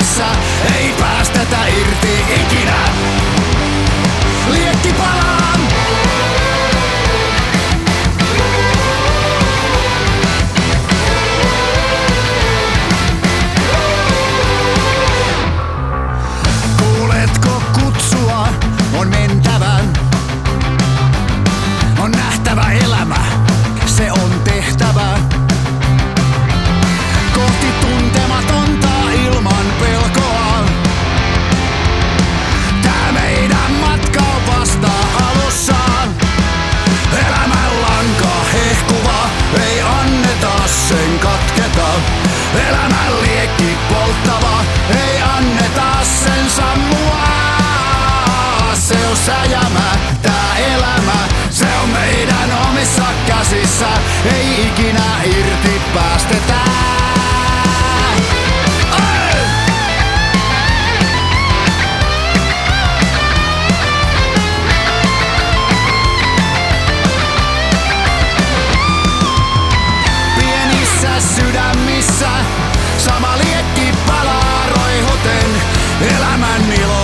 poissa, ei päästetä irti ikinä. Elämän liekki polttava, ei anneta sen sammua. Se on säjämä, tää elämä, se on meidän omissa käsissä, ei ikinä. elämän ilo.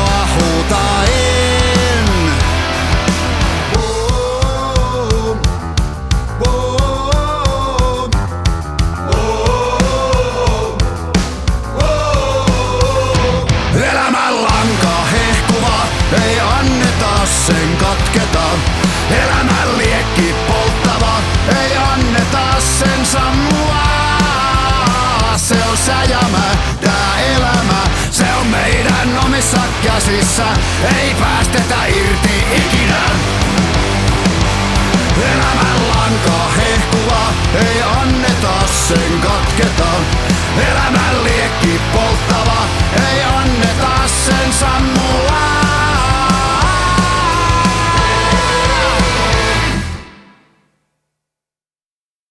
lasissa ei päästetä irti ikinä. Elämän lanka hehku.